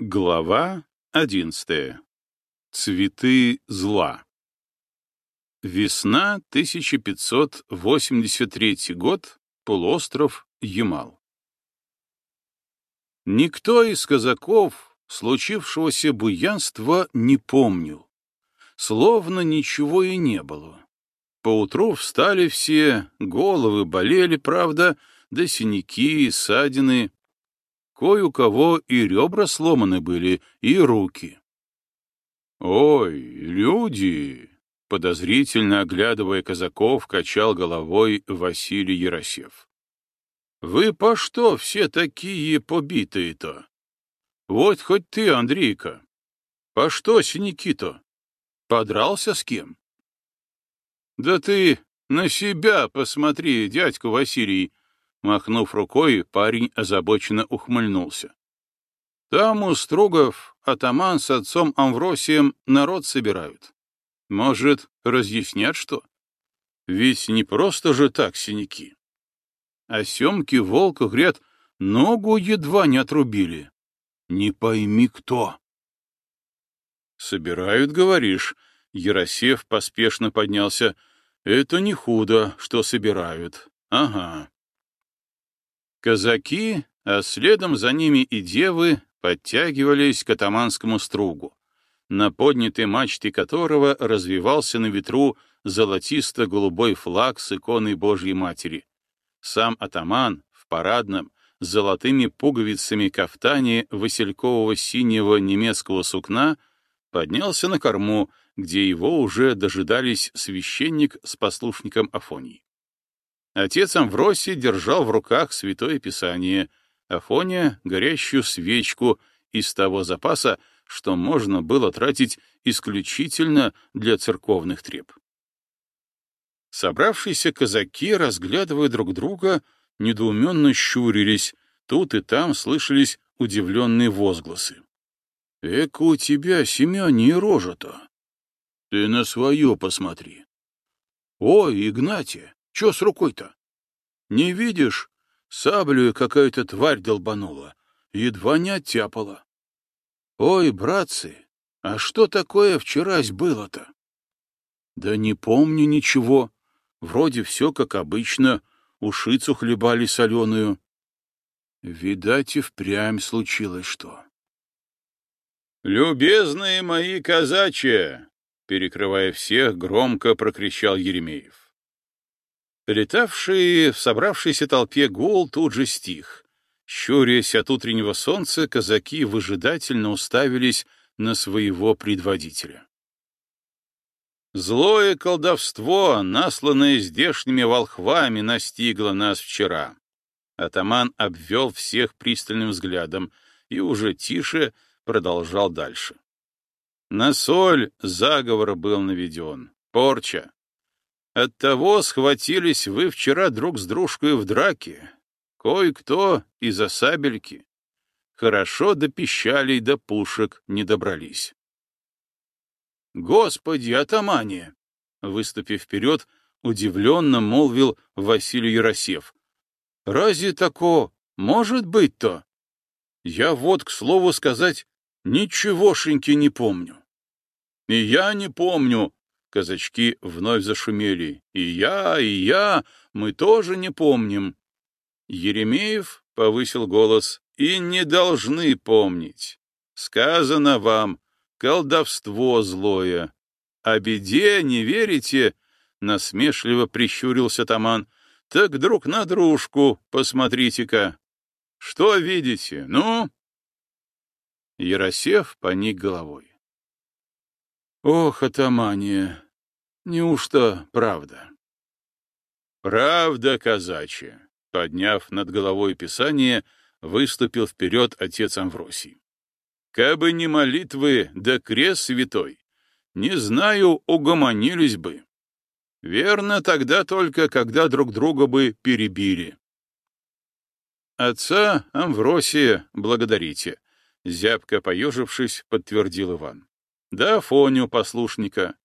Глава одиннадцатая. Цветы зла. Весна 1583 год. Полуостров Ямал. Никто из казаков случившегося буянства не помнил. Словно ничего и не было. Поутру встали все, головы болели, правда, да синяки и ссадины, Кое у кого и ребра сломаны были, и руки. «Ой, люди!» — подозрительно оглядывая казаков, качал головой Василий Яросев. «Вы по что все такие побитые-то? Вот хоть ты, Андрейка, по что синяки-то? Подрался с кем?» «Да ты на себя посмотри, дядька Василий!» Махнув рукой, парень озабоченно ухмыльнулся. Там у Стругов атаман с отцом Амвросием народ собирают. Может, разъяснят что? Ведь не просто же так синяки. А Семки волка, говорят, ногу едва не отрубили. Не пойми кто. Собирают, говоришь. Яросев поспешно поднялся. Это не худо, что собирают. Ага. Казаки, а следом за ними и девы, подтягивались к атаманскому стругу, на поднятой мачте которого развивался на ветру золотисто-голубой флаг с иконой Божьей Матери. Сам атаман в парадном, с золотыми пуговицами кафтане василькового синего немецкого сукна поднялся на корму, где его уже дожидались священник с послушником Афоний. Отец Амвросий держал в руках Святое Писание, Афония — горящую свечку из того запаса, что можно было тратить исключительно для церковных треб. Собравшиеся казаки, разглядывая друг друга, недоуменно щурились, тут и там слышались удивленные возгласы. — Эка у тебя, Семёне, рожа-то! Ты на свое посмотри! — Ой, Игнатия, Че с рукой-то? Не видишь? Саблю какая-то тварь долбанула. Едва не оттяпала. Ой, братцы, а что такое вчерась было-то? Да не помню ничего. Вроде все как обычно. Ушицу хлебали соленую. Видать, и впрямь случилось что. «Любезные мои казачьи!» Перекрывая всех, громко прокричал Еремеев. Летавший в собравшейся толпе гул тут же стих. Щурясь от утреннего солнца, казаки выжидательно уставились на своего предводителя. Злое колдовство, насланное здешними волхвами, настигло нас вчера. Атаман обвел всех пристальным взглядом и уже тише продолжал дальше. На соль заговор был наведен, порча, Оттого схватились вы вчера друг с дружкой в драке. Кое-кто из-за сабельки. Хорошо до пищалей до пушек не добрались. «Господи, атамане!» Выступив вперед, удивленно молвил Василий Яросев. «Разве тако может быть-то? Я вот, к слову сказать, ничегошеньки не помню». «И я не помню», Казачки вновь зашумели. «И я, и я, мы тоже не помним». Еремеев повысил голос. «И не должны помнить. Сказано вам, колдовство злое. О беде не верите?» Насмешливо прищурился Таман. «Так друг на дружку посмотрите-ка. Что видите? Ну?» Яросев поник головой. Ох, атамания, неужто правда? Правда, казачья, подняв над головой писание, выступил вперед отец Амвросий. Кабы не молитвы, да крест святой, не знаю, угомонились бы. Верно тогда только, когда друг друга бы перебили. Отца Амвросия благодарите, зябко поежившись, подтвердил Иван да Фоню послушника.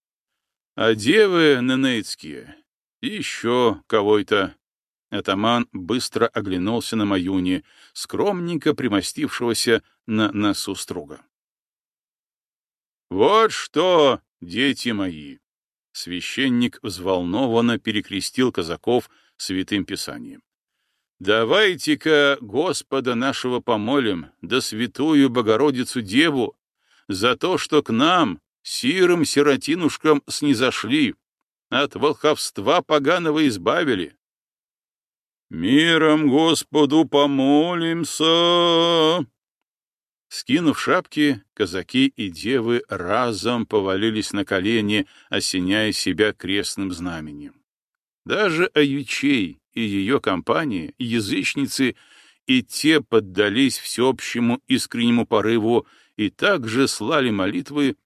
А девы ненецкие, еще кого-то. Атаман быстро оглянулся на Маюни, скромненько примостившегося на носу струга. «Вот что, дети мои!» Священник взволнованно перекрестил казаков святым писанием. «Давайте-ка Господа нашего помолим, да святую Богородицу Деву, за то, что к нам, сирым сиротинушкам, снизошли, от волховства поганого избавили, «Миром Господу помолимся!» Скинув шапки, казаки и девы разом повалились на колени, осеняя себя крестным знаменем. Даже Аючей и ее компания, язычницы, и те поддались всеобщему искреннему порыву и также слали молитвы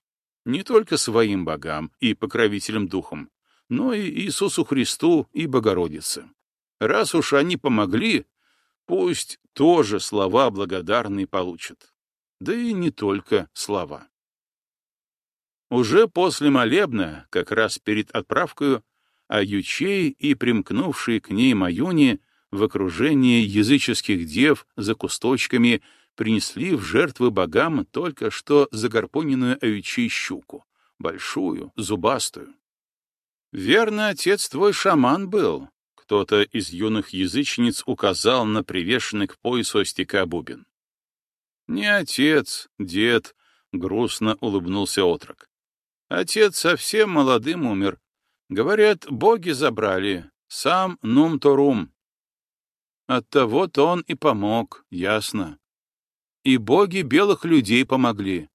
не только своим богам и покровителям духом, но и Иисусу Христу и Богородице. Раз уж они помогли, пусть тоже слова благодарные получат. Да и не только слова. Уже после молебна, как раз перед отправкой, а ючей и примкнувшие к ней Маюни в окружении языческих дев за кусточками принесли в жертвы богам только что загорпоненную аютчей щуку, большую, зубастую. Верно, отец твой шаман был, кто-то из юных язычниц указал на привешенный к поясу остяка бубен. «Не отец, дед», — грустно улыбнулся отрок. «Отец совсем молодым умер. Говорят, боги забрали, сам Нум-Торум. Оттого-то он и помог, ясно. И боги белых людей помогли.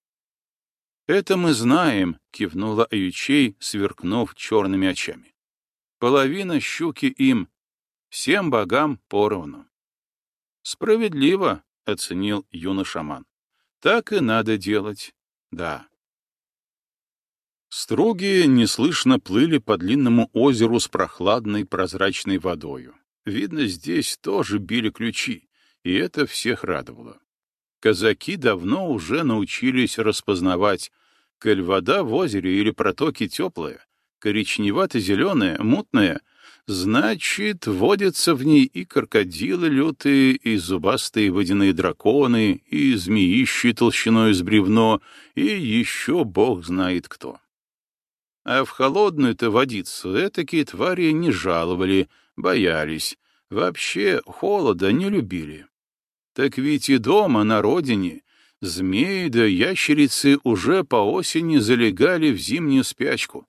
«Это мы знаем», — кивнула Аючей, сверкнув черными очами. Половина щуки им, всем богам поровну. Справедливо, — оценил юный шаман. Так и надо делать, да. Струги неслышно плыли по длинному озеру с прохладной прозрачной водою. Видно, здесь тоже били ключи, и это всех радовало. Казаки давно уже научились распознавать, коль вода в озере или протоке теплая, коричневато-зеленая, мутная, значит, водятся в ней и крокодилы лютые, и зубастые водяные драконы, и змеищи толщиной с бревно, и еще бог знает кто. А в холодную-то водицу этакие твари не жаловали, боялись, вообще холода не любили. Так ведь и дома, на родине, змеи да ящерицы уже по осени залегали в зимнюю спячку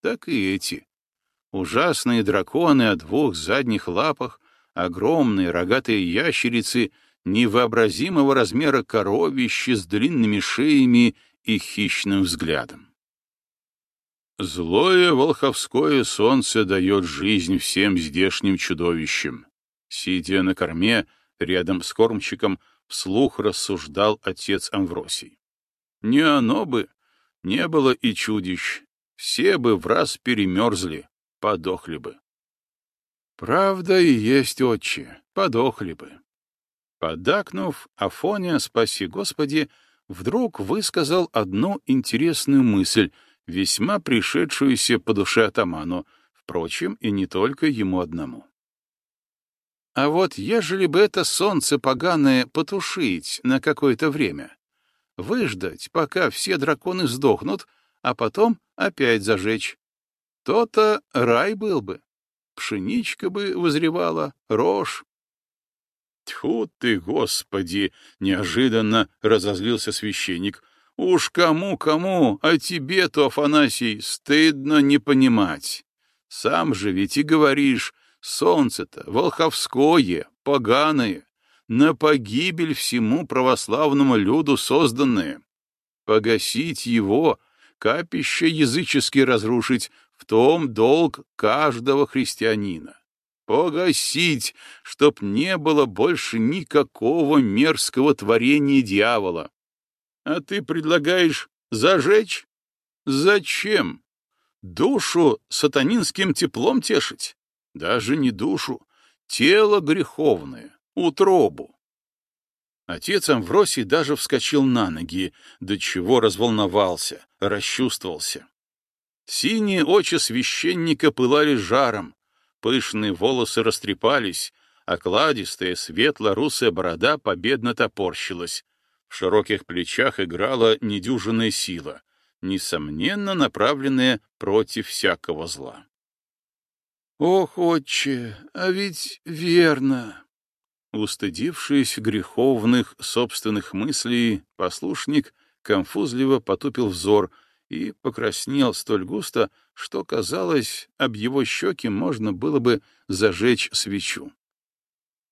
так и эти. Ужасные драконы о двух задних лапах, огромные рогатые ящерицы, невообразимого размера коровища с длинными шеями и хищным взглядом. Злое волховское солнце дает жизнь всем здешним чудовищам. Сидя на корме, рядом с кормчиком, вслух рассуждал отец Амвросий. Не оно бы, не было и чудищ, все бы в раз перемерзли, подохли бы. Правда и есть, отче, подохли бы. Подакнув, Афоня, спаси Господи, вдруг высказал одну интересную мысль, весьма пришедшуюся по душе атаману, впрочем, и не только ему одному. А вот ежели бы это солнце поганое потушить на какое-то время, выждать, пока все драконы сдохнут, а потом опять зажечь. То-то рай был бы. Пшеничка бы возревала, рожь. Тьфу ты, Господи! — неожиданно разозлился священник. Уж кому-кому, а тебе-то, Афанасий, стыдно не понимать. Сам же ведь и говоришь, солнце-то волховское, поганое, на погибель всему православному люду созданное. Погасить его капище язычески разрушить, в том долг каждого христианина. Погасить, чтоб не было больше никакого мерзкого творения дьявола. А ты предлагаешь зажечь? Зачем? Душу сатанинским теплом тешить? Даже не душу, тело греховное, утробу. Отец Амвросий даже вскочил на ноги, до чего разволновался, расчувствовался. Синие очи священника пылали жаром, Пышные волосы растрепались, окладистая светло-русая борода победно топорщилась. В широких плечах играла недюжинная сила, несомненно направленная против всякого зла. «Ох, отче, а ведь верно!» Устыдившись греховных собственных мыслей, послушник конфузливо потупил взор и покраснел столь густо, что, казалось, об его щеки можно было бы зажечь свечу.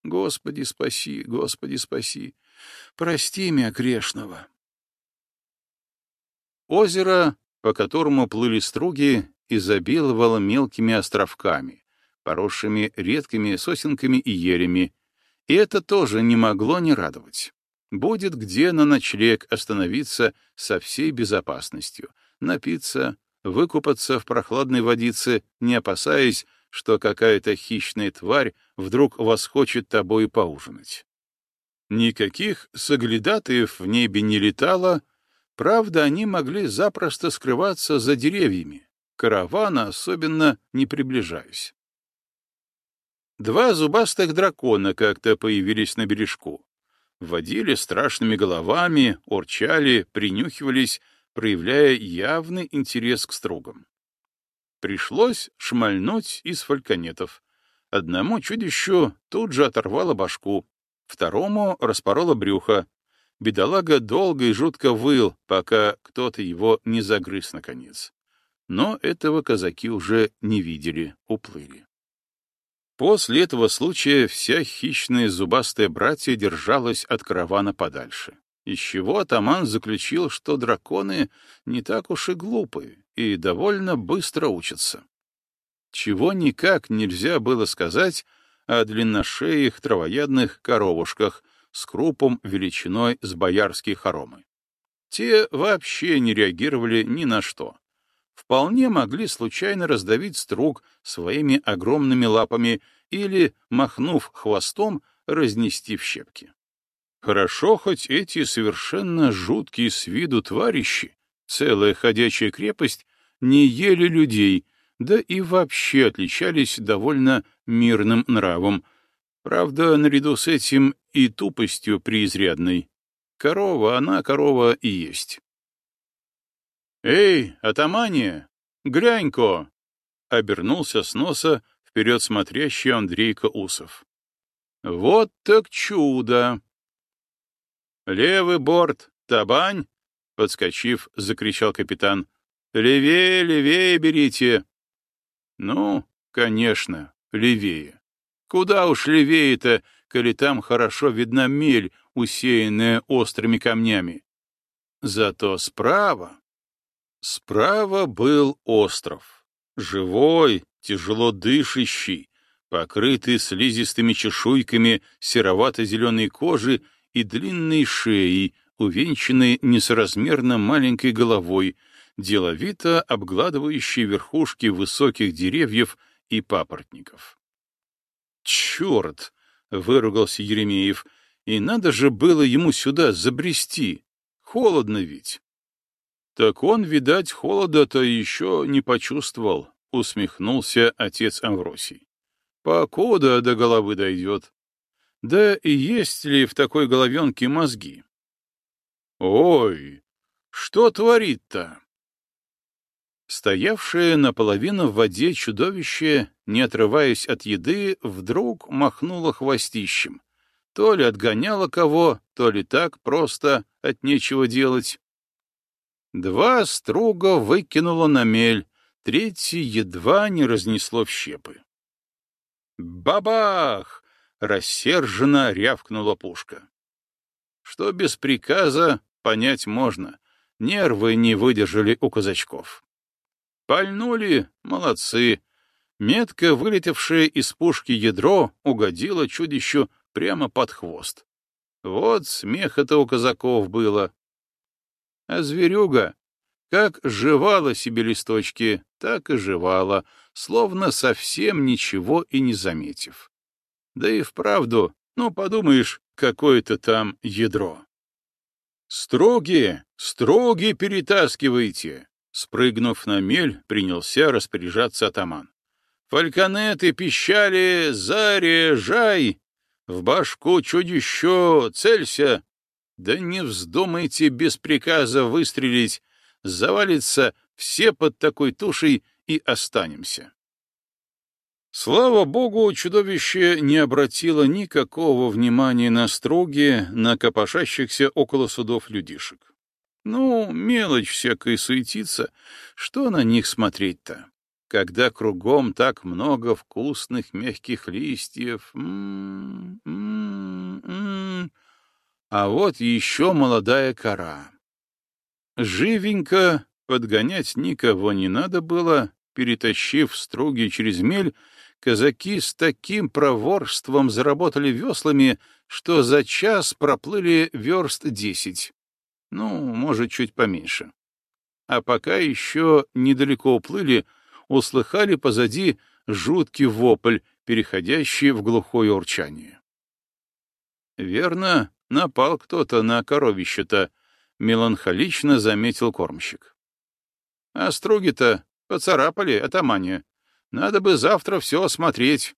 «Господи, спаси, Господи, спаси! Прости меня грешного!» Озеро, по которому плыли струги, изобиловало мелкими островками, поросшими редкими сосенками и елями, и это тоже не могло не радовать. Будет где на ночлег остановиться со всей безопасностью, напиться, выкупаться в прохладной водице, не опасаясь, что какая-то хищная тварь вдруг восхочет тобой поужинать. Никаких соглядатаев в небе не летало, правда, они могли запросто скрываться за деревьями, каравана особенно не приближаясь. Два зубастых дракона как-то появились на бережку. Водили страшными головами, урчали, принюхивались, проявляя явный интерес к стругам. Пришлось шмальнуть из фальконетов. Одному чудищу тут же оторвало башку, второму распороло брюхо. Бедолага долго и жутко выл, пока кто-то его не загрыз наконец. Но этого казаки уже не видели, уплыли. После этого случая вся хищная зубастая братья держалась от каравана подальше, из чего атаман заключил, что драконы не так уж и глупые и довольно быстро учатся. Чего никак нельзя было сказать о длинношеях травоядных коровушках с крупом величиной с боярские хоромы. Те вообще не реагировали ни на что, вполне могли случайно раздавить струг своими огромными лапами или, махнув хвостом, разнести в щепки. Хорошо, хоть эти совершенно жуткие с виду тварищи, целая ходячая крепость, не ели людей, да и вообще отличались довольно мирным нравом, правда, наряду с этим и тупостью преизрядной. Корова, она корова и есть. «Эй, атамания, глянь-ка!» — обернулся с носа вперед смотрящий Андрейка Усов. «Вот так чудо!» «Левый борт, табань!» — подскочив, закричал капитан. «Левее, левее берите!» «Ну, конечно, левее. Куда уж левее-то, коли там хорошо видна мель, усеянная острыми камнями. Зато справа Справа был остров, живой, тяжело дышащий, покрытый слизистыми чешуйками серовато-зеленой кожи и длинной шеей, увенчанной несоразмерно маленькой головой, деловито обгладывающей верхушки высоких деревьев и папоротников. «Черт!» — выругался Еремеев. «И надо же было ему сюда забрести. Холодно ведь». Так он, видать, холода-то еще не почувствовал, — усмехнулся отец Амвросий. Покуда до головы дойдет. Да и есть ли в такой головенке мозги? Ой, что творит-то? Стоявшее наполовину в воде чудовище, не отрываясь от еды, вдруг махнуло хвостищем. То ли отгоняло кого, то ли так просто от нечего делать. Два струга выкинуло на мель, третий едва не разнесло в щепы. «Бабах!» — рассерженно рявкнула пушка. Что без приказа, понять можно. Нервы не выдержали у казачков. Пальнули — молодцы. Метко вылетевшее из пушки ядро угодило чудищу прямо под хвост. Вот смех-то у казаков было. А зверюга, как жевала себе листочки, так и жевала, словно совсем ничего и не заметив. Да и вправду, ну, подумаешь, какое-то там ядро. «Строги, строги перетаскивайте!» Спрыгнув на мель, принялся распоряжаться атаман. Фальконеты пищали «Заряжай!» В башку чудище целься! Да не вздумайте без приказа выстрелить, завалится все под такой тушей и останемся. Слава богу, чудовище не обратило никакого внимания на строги, на копошащихся около судов людишек. Ну, мелочь всякая суетится, что на них смотреть-то? Когда кругом так много вкусных мягких листьев. М -м -м. А вот еще молодая кора. Живенько подгонять никого не надо было, перетащив струги через мель, казаки с таким проворством заработали веслами, что за час проплыли верст десять. Ну, может, чуть поменьше. А пока еще недалеко уплыли, услыхали позади жуткий вопль, переходящий в глухое урчание. Верно, напал кто-то на коровище-то, меланхолично заметил кормщик. А струги-то поцарапали атамане. Надо бы завтра все осмотреть.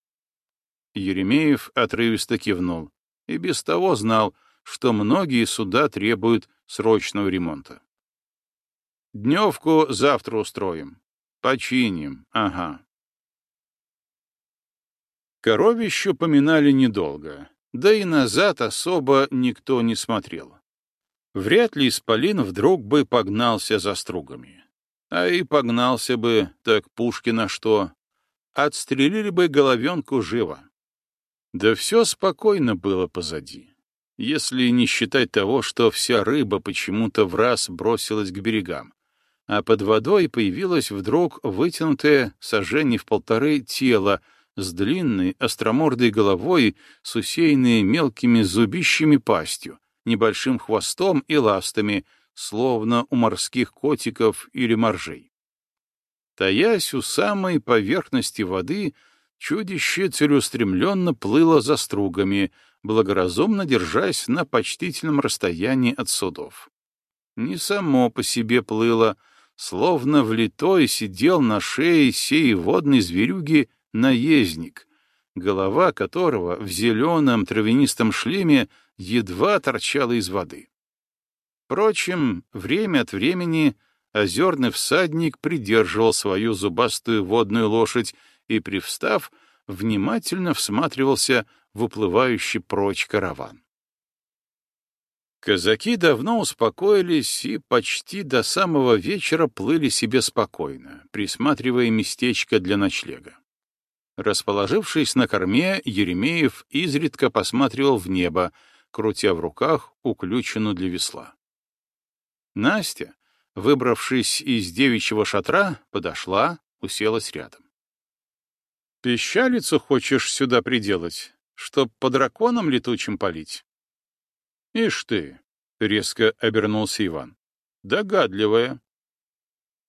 Еремеев отрывисто кивнул и без того знал, что многие суда требуют срочного ремонта. Дневку завтра устроим. Починим, ага. Коровищу поминали недолго, да и назад особо никто не смотрел. Вряд ли Исполин вдруг бы погнался за стругами. А и погнался бы, так пушки на что, отстрелили бы головенку живо. Да все спокойно было позади, если не считать того, что вся рыба почему-то в раз бросилась к берегам, а под водой появилось вдруг вытянутое сожжение в полторы тело с длинной остромордой головой, с усеянной мелкими зубищами пастью, небольшим хвостом и ластами, словно у морских котиков или моржей. Таясь у самой поверхности воды, чудище целеустремленно плыло за стругами, благоразумно держась на почтительном расстоянии от судов. Не само по себе плыло, словно влитой сидел на шее сей водной зверюги наездник, голова которого в зеленом травянистом шлеме едва торчала из воды. Впрочем, время от времени — озерный всадник придерживал свою зубастую водную лошадь и, привстав, внимательно всматривался в уплывающий прочь караван. Казаки давно успокоились и почти до самого вечера плыли себе спокойно, присматривая местечко для ночлега. Расположившись на корме, Еремеев изредка посматривал в небо, крутя в руках уключенную для весла. Настя, выбравшись из девичьего шатра, подошла, уселась рядом. «Пищалицу хочешь сюда приделать, чтоб по драконам летучим полить?» «Ишь ты!» — резко обернулся Иван. «Догадливая.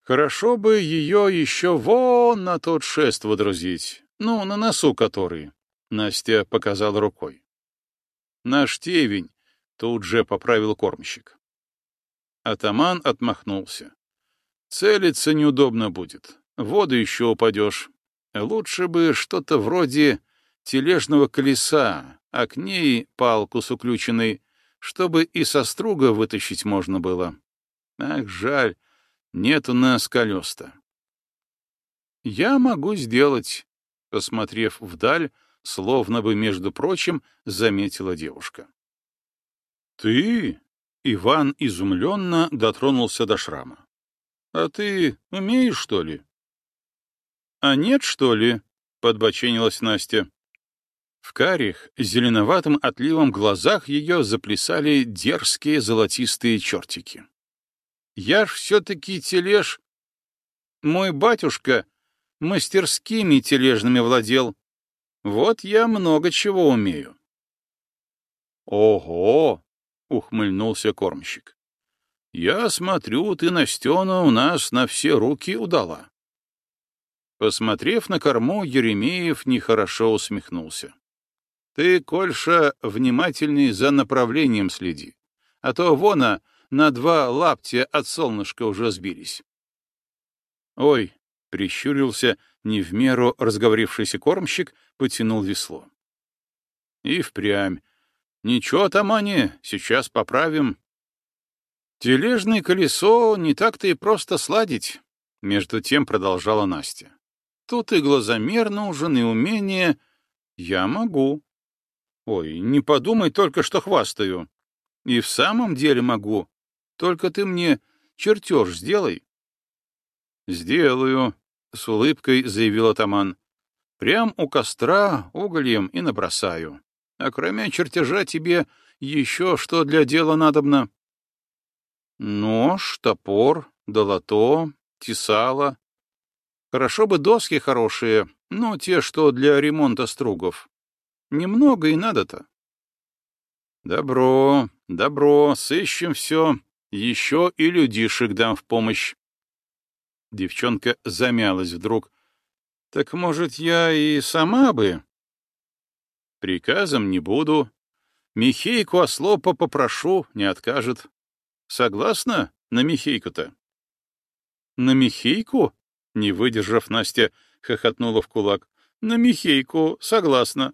Хорошо бы ее еще вон на тот шест водрузить, ну, на носу который», — Настя показала рукой. «Наш тевень», — тут же поправил кормщик. Атаман отмахнулся. «Целиться неудобно будет. В воду еще упадешь. Лучше бы что-то вроде тележного колеса, а к ней палку с уключенной, чтобы и со струга вытащить можно было. Ах, жаль, нет у нас колес-то». «Я могу сделать», — посмотрев вдаль, словно бы, между прочим, заметила девушка. «Ты?» Иван изумленно дотронулся до шрама. — А ты умеешь, что ли? — А нет, что ли? — подбоченилась Настя. В карих, зеленоватым отливом глазах ее заплясали дерзкие золотистые чертики. — Я ж все-таки тележ... Мой батюшка мастерскими тележными владел. Вот я много чего умею. — Ого! ухмыльнулся кормщик. Я смотрю, ты Настена у нас на все руки удала. Посмотрев на корму, Еремеев нехорошо усмехнулся. Ты, Кольша, внимательней за направлением следи, а то вона на два лаптя от солнышка уже сбились. Ой, прищурился, не в меру разговорившийся кормщик потянул весло. И впрямь. Ничего, Тамани, сейчас поправим. Тележное колесо не так-то и просто сладить, между тем продолжала Настя. Тут и глазомер нужен, и умение. Я могу. Ой, не подумай только, что хвастаю. И в самом деле могу. Только ты мне чертеж сделай. Сделаю, — с улыбкой заявил атаман. Прям у костра угольем и набросаю. А кроме чертежа тебе еще что для дела надобно? Нож, топор, долото, тесало. Хорошо бы доски хорошие, но те, что для ремонта стругов. Немного и надо-то. Добро, добро, сыщем все. Еще и людишек дам в помощь. Девчонка замялась вдруг. Так, может, я и сама бы? Приказом не буду. Михейку ослопа попрошу, не откажет. Согласна на Михейку-то? На Михейку? Не выдержав, Настя хохотнула в кулак. На Михейку, согласна.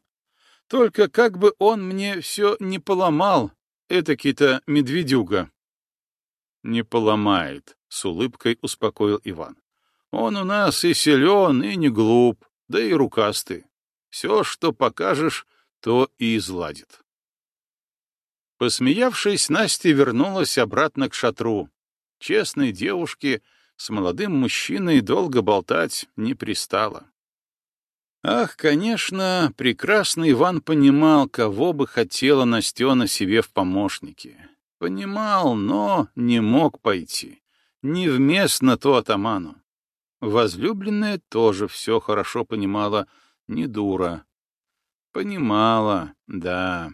Только как бы он мне все не поломал, этакий-то медведюга. Не поломает, — с улыбкой успокоил Иван. Он у нас и силен, и не глуп, да и рукастый. Все, что покажешь, то и изладит. Посмеявшись, Настя вернулась обратно к шатру. Честной девушке с молодым мужчиной долго болтать не пристало. Ах, конечно, прекрасный Иван понимал, кого бы хотела Настена себе в помощники. Понимал, но не мог пойти. Невместно то атаману. Возлюбленная тоже все хорошо понимала, не дура. Понимала, да,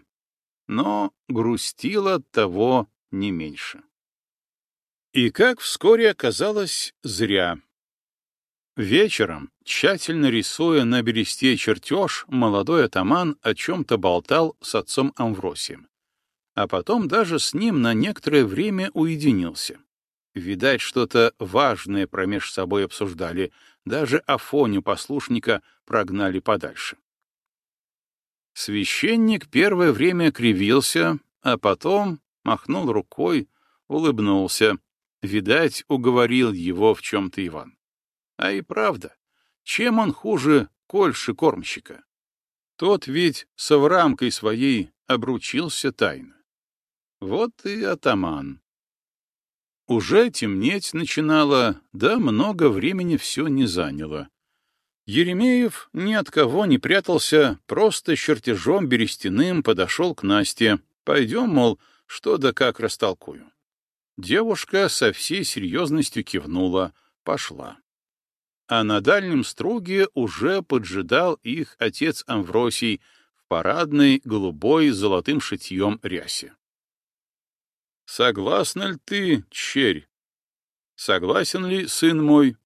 но грустила того не меньше. И как вскоре оказалось, зря. Вечером, тщательно рисуя на бересте чертеж, молодой атаман о чем-то болтал с отцом Амвросием. А потом даже с ним на некоторое время уединился. Видать, что-то важное промеж собой обсуждали, даже Афоню послушника прогнали подальше. Священник первое время кривился, а потом махнул рукой, улыбнулся. Видать, уговорил его в чем-то Иван. А и правда, чем он хуже кольши кормщика? Тот ведь с аврамкой своей обручился тайно. Вот и атаман. Уже темнеть начинало, да много времени все не заняло. Еремеев ни от кого не прятался, просто чертежом берестяным подошел к Насте. Пойдем, мол, что да как растолкую. Девушка со всей серьезностью кивнула, пошла а на дальнем струге уже поджидал их отец Амвросий в парадной голубой с золотым шитьем рясе. «Согласна ли ты, черь? Согласен ли, сын мой?»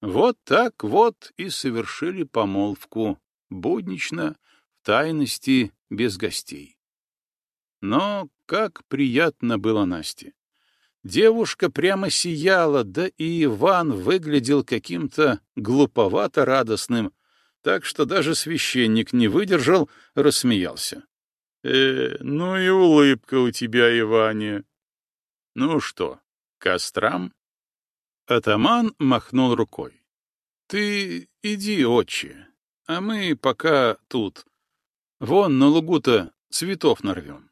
Вот так вот и совершили помолвку, буднично, в тайности, без гостей. Но как приятно было Насте! Девушка прямо сияла, да и Иван выглядел каким-то глуповато радостным, так что даже священник не выдержал, рассмеялся. «Э, ну и улыбка у тебя, Иване!» «Ну что, кострам?» Атаман махнул рукой. «Ты иди, отче, а мы пока тут. Вон на лугу-то цветов нарвем».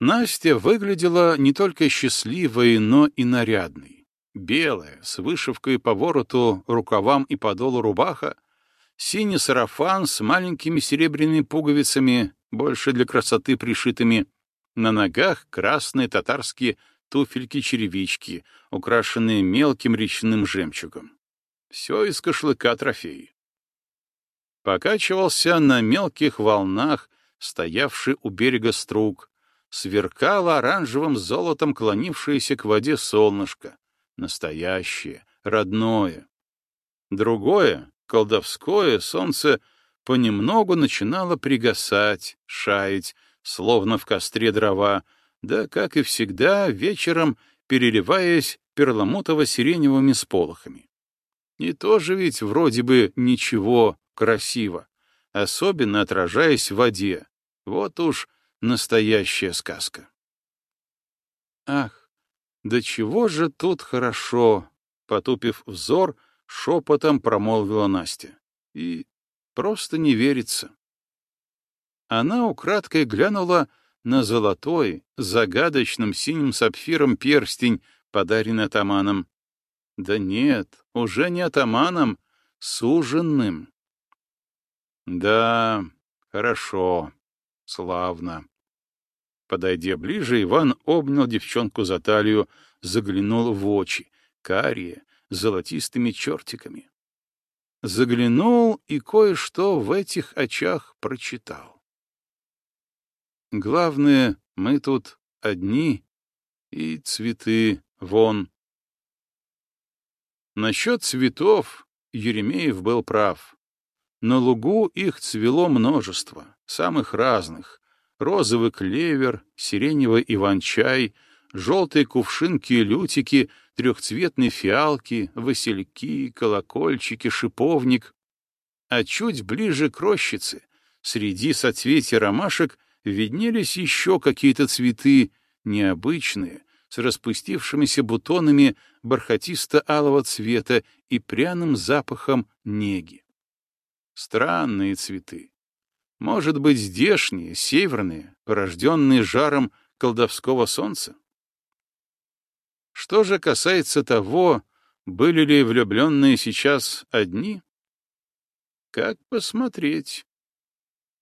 Настя выглядела не только счастливой, но и нарядной. Белая, с вышивкой по вороту, рукавам и подолу рубаха, синий сарафан с маленькими серебряными пуговицами, больше для красоты пришитыми, на ногах красные татарские туфельки-черевички, украшенные мелким речным жемчугом. Все из кошлыка трофеи. Покачивался на мелких волнах, стоявший у берега струк, сверкало оранжевым золотом клонившееся к воде солнышко. Настоящее, родное. Другое, колдовское солнце понемногу начинало пригасать, шаять, словно в костре дрова, да, как и всегда, вечером, переливаясь перламутово-сиреневыми сполохами. И тоже ведь вроде бы ничего красиво, особенно отражаясь в воде. Вот уж настоящая сказка. Ах, да чего же тут хорошо, потупив взор, шепотом промолвила Настя. И просто не верится. Она украдкой глянула на золотой, загадочным синим сапфиром перстень, подаренный атаманом. Да нет, уже не атаманом, суженным. Да, хорошо, славно. Подойдя ближе, Иван обнял девчонку за талию, заглянул в очи, карие, золотистыми чертиками. Заглянул и кое-что в этих очах прочитал. Главное, мы тут одни, и цветы вон. Насчет цветов Еремеев был прав. На лугу их цвело множество, самых разных. Розовый клевер, сиреневый иван-чай, желтые кувшинки и лютики, трехцветные фиалки, васильки, колокольчики, шиповник. А чуть ближе к рощице, среди соцветий ромашек, виднелись еще какие-то цветы, необычные, с распустившимися бутонами бархатисто-алого цвета и пряным запахом неги. Странные цветы. Может быть, здешние, северные, порожденные жаром колдовского солнца? Что же касается того, были ли влюбленные сейчас одни? Как посмотреть?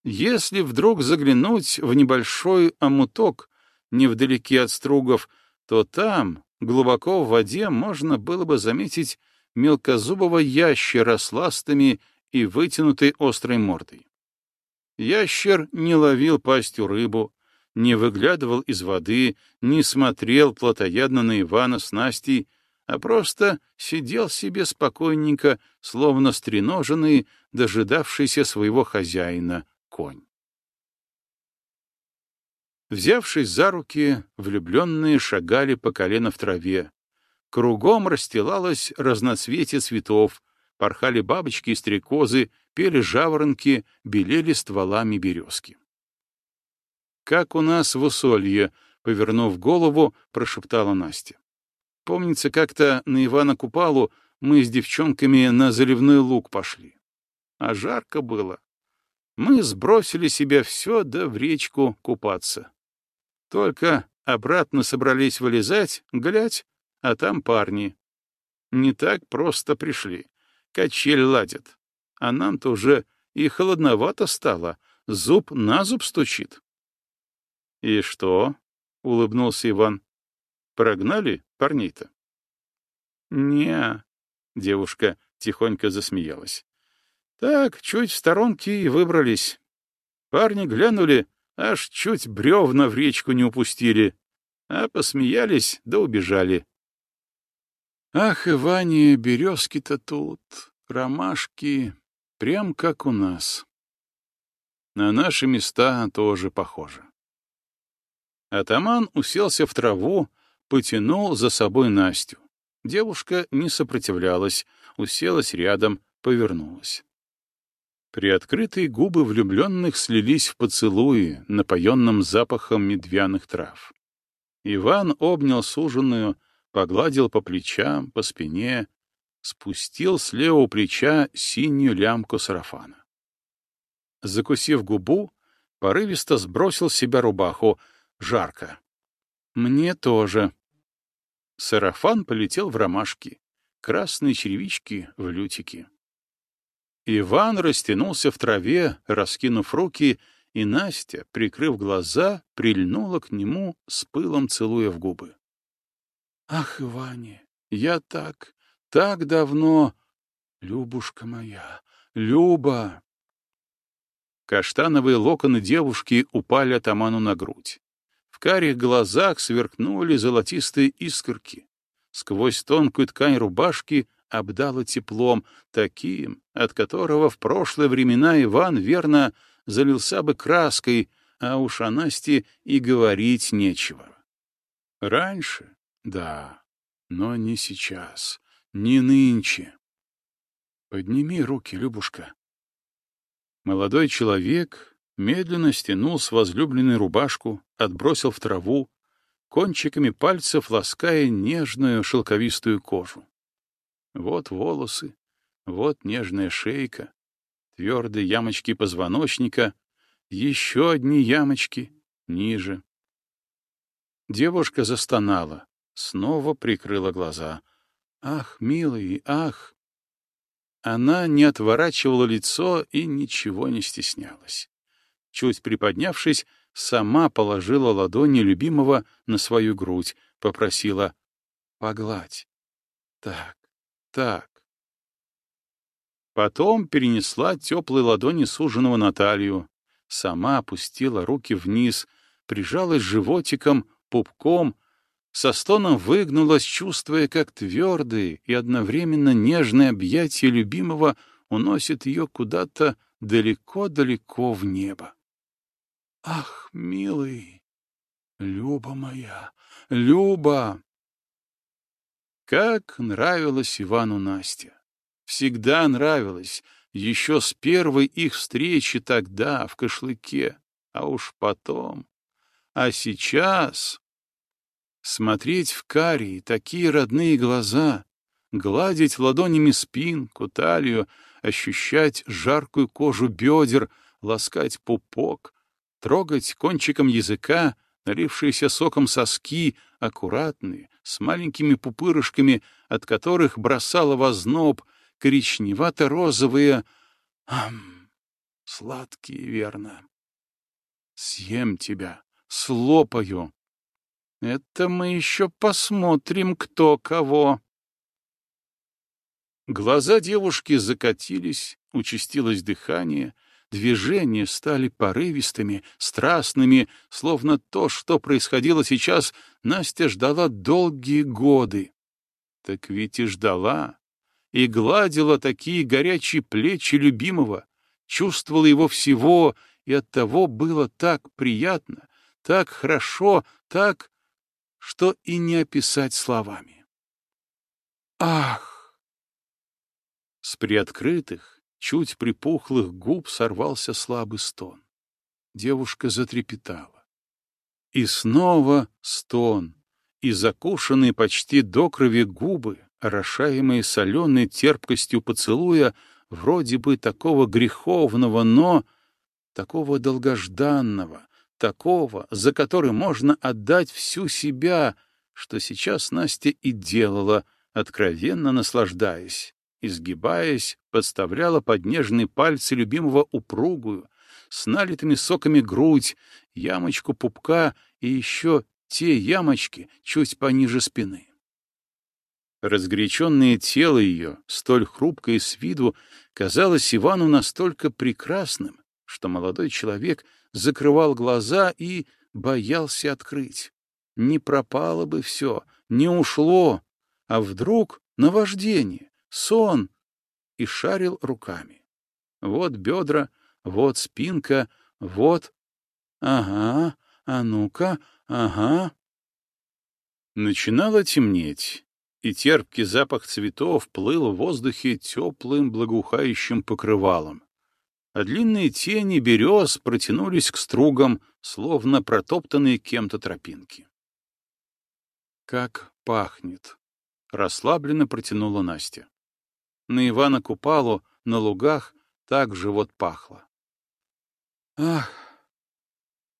Если вдруг заглянуть в небольшой омуток, невдалеке от стругов, то там, глубоко в воде, можно было бы заметить мелкозубого ящера с ластами и вытянутой острой мордой. Ящер не ловил пастью рыбу, не выглядывал из воды, не смотрел плотоядно на Ивана с Настей, а просто сидел себе спокойненько, словно стреноженный, дожидавшийся своего хозяина конь. Взявшись за руки, влюбленные шагали по колено в траве. Кругом расстилалось разноцветие цветов, порхали бабочки и стрекозы, пели жаворонки, белели стволами березки. «Как у нас в усолье», — повернув голову, прошептала Настя. «Помнится, как-то на Ивана Купалу мы с девчонками на заливной луг пошли. А жарко было. Мы сбросили себя все, да в речку купаться. Только обратно собрались вылезать, глядь, а там парни. Не так просто пришли качель ладит. А нам-то уже и холодновато стало, зуб на зуб стучит. — И что? — улыбнулся Иван. — Прогнали парней-то? — Не, — девушка тихонько засмеялась. — Так, чуть в сторонке и выбрались. Парни глянули, аж чуть бревна в речку не упустили, а посмеялись да убежали. Ах, Иване, березки-то тут, ромашки, прям как у нас. На наши места тоже похоже. Атаман уселся в траву, потянул за собой Настю. Девушка не сопротивлялась, уселась рядом, повернулась. Приоткрытые губы влюбленных слились в поцелуи, напоенном запахом медвяных трав. Иван обнял суженую, погладил по плечам, по спине, спустил с левого плеча синюю лямку сарафана. Закусив губу, порывисто сбросил с себя рубаху. Жарко. Мне тоже. Сарафан полетел в ромашки, красные черевички в лютики. Иван растянулся в траве, раскинув руки, и Настя, прикрыв глаза, прильнула к нему с пылом, целуя в губы. Ах, Иване, я так, так давно... Любушка моя, Люба! Каштановые локоны девушки упали атаману на грудь. В карих глазах сверкнули золотистые искорки. Сквозь тонкую ткань рубашки обдало теплом, таким, от которого в прошлые времена Иван, верно, залился бы краской, а уж о и говорить нечего. Раньше, да, Но не сейчас, не нынче. Подними руки, Любушка. Молодой человек медленно стянул с возлюбленной рубашку, отбросил в траву, кончиками пальцев лаская нежную шелковистую кожу. Вот волосы, вот нежная шейка, твердые ямочки позвоночника, еще одни ямочки ниже. Девушка застонала, снова прикрыла глаза. «Ах, милый, ах!» Она не отворачивала лицо и ничего не стеснялась. Чуть приподнявшись, сама положила ладони любимого на свою грудь, попросила «Погладь». Так, так. Потом перенесла теплые ладони суженого на талию, сама опустила руки вниз, прижалась животиком, пупком, со стоном выгнулась, чувствуя, как твердые и одновременно нежные объятия любимого уносят ее куда-то далеко-далеко в небо. «Ах, милый! Люба моя! Люба!» Как нравилась Ивану Настя! всегда нравилось, еще с первой их встречи тогда, в Кошлыке, а уж потом. А сейчас... Смотреть в карие такие родные глаза, гладить ладонями спинку, талию, ощущать жаркую кожу бедер, ласкать пупок, трогать кончиком языка налившиеся соком соски, аккуратные, с маленькими пупырышками, от которых бросало возноб, коричневато-розовые... Ам, сладкие, верно. Съем тебя, слопаю. Это мы еще посмотрим, кто кого. Глаза девушки закатились, участилось дыхание, движения стали порывистыми, страстными, словно то, что происходило сейчас, Настя ждала долгие годы. Так ведь и ждала, и гладила такие горячие плечи любимого, чувствовала его всего, и оттого было так приятно, так хорошо, так, что и не описать словами. Ах! С приоткрытых, чуть припухлых губ сорвался слабый стон. Девушка затрепетала. И снова стон, и закушенные почти до крови губы, орошаемые соленой терпкостью поцелуя, вроде бы такого греховного, но такого долгожданного, такого, за который можно отдать всю себя, что сейчас Настя и делала, откровенно наслаждаясь, изгибаясь, подставляла под нежные пальцы любимого упругую, с налитыми соками грудь, ямочку пупка и еще те ямочки чуть пониже спины. Разгоряченное тело ее, столь хрупкое с виду, казалось Ивану настолько прекрасным, что молодой человек закрывал глаза и боялся открыть. Не пропало бы все, не ушло, а вдруг наваждение, сон, и шарил руками. Вот бедра, вот спинка, вот... Ага, а ну-ка, ага. Начинало темнеть и терпкий запах цветов плыл в воздухе теплым благоухающим покрывалом, а длинные тени берез протянулись к стругам, словно протоптанные кем-то тропинки. «Как пахнет!» — расслабленно протянула Настя. На Ивана Купалу на лугах так же вот пахло. «Ах!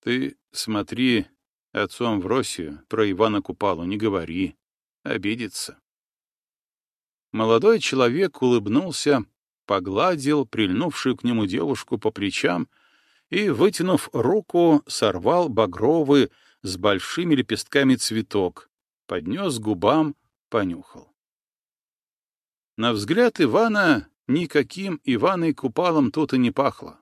Ты смотри, отцом в Россию про Ивана Купалу не говори обидится. Молодой человек улыбнулся, погладил прильнувшую к нему девушку по плечам и, вытянув руку, сорвал багровый с большими лепестками цветок, поднес губам, понюхал. На взгляд Ивана никаким Иваной купалом тут и не пахло.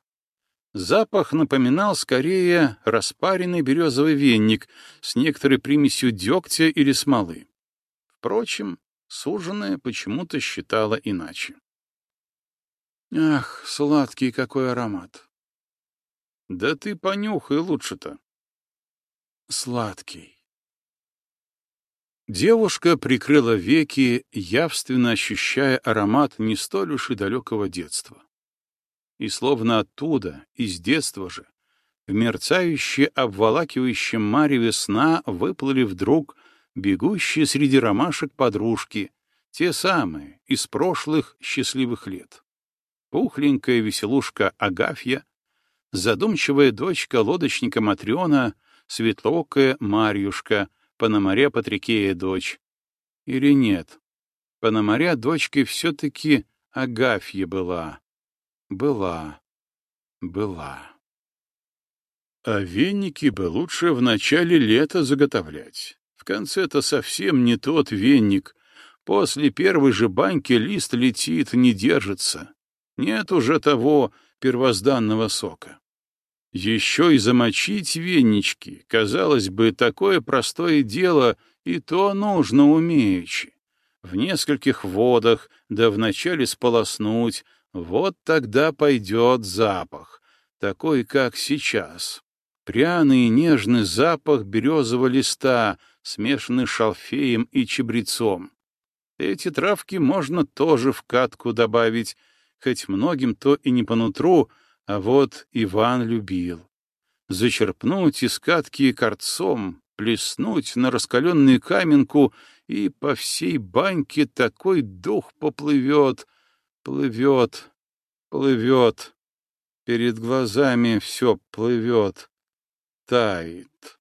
Запах напоминал скорее распаренный березовый венник с некоторой примесью дегтя или смолы. Впрочем, суженая почему-то считала иначе. Ах, сладкий какой аромат. Да ты понюхай лучше-то. Сладкий. Девушка прикрыла веки, явственно ощущая аромат не столь уж и далекого детства. И словно оттуда, из детства же, в мерцающе обволакивающем мареве сна выплыли вдруг бегущие среди ромашек подружки, те самые, из прошлых счастливых лет. Пухленькая веселушка Агафья, задумчивая дочка лодочника Матриона, светлокая Марьюшка, Пономаря Патрикея дочь. Или нет? Пономаря дочкой все-таки Агафья была. Была. Была. А венники бы лучше в начале лета заготовлять. В конце-то совсем не тот венник. После первой же баньки лист летит, не держится. Нет уже того первозданного сока. Еще и замочить веннички, казалось бы, такое простое дело, и то нужно умеючи. В нескольких водах, да вначале сполоснуть, вот тогда пойдет запах, такой, как сейчас. Пряный и нежный запах березового листа, смешанный шалфеем и чебрецом. Эти травки можно тоже в катку добавить, хоть многим то и не по нутру, а вот Иван любил. Зачерпнуть из катки корцом, плеснуть на раскаленную каменку, и по всей баньке такой дух поплывет, плывет, плывет. Перед глазами все плывет, тает.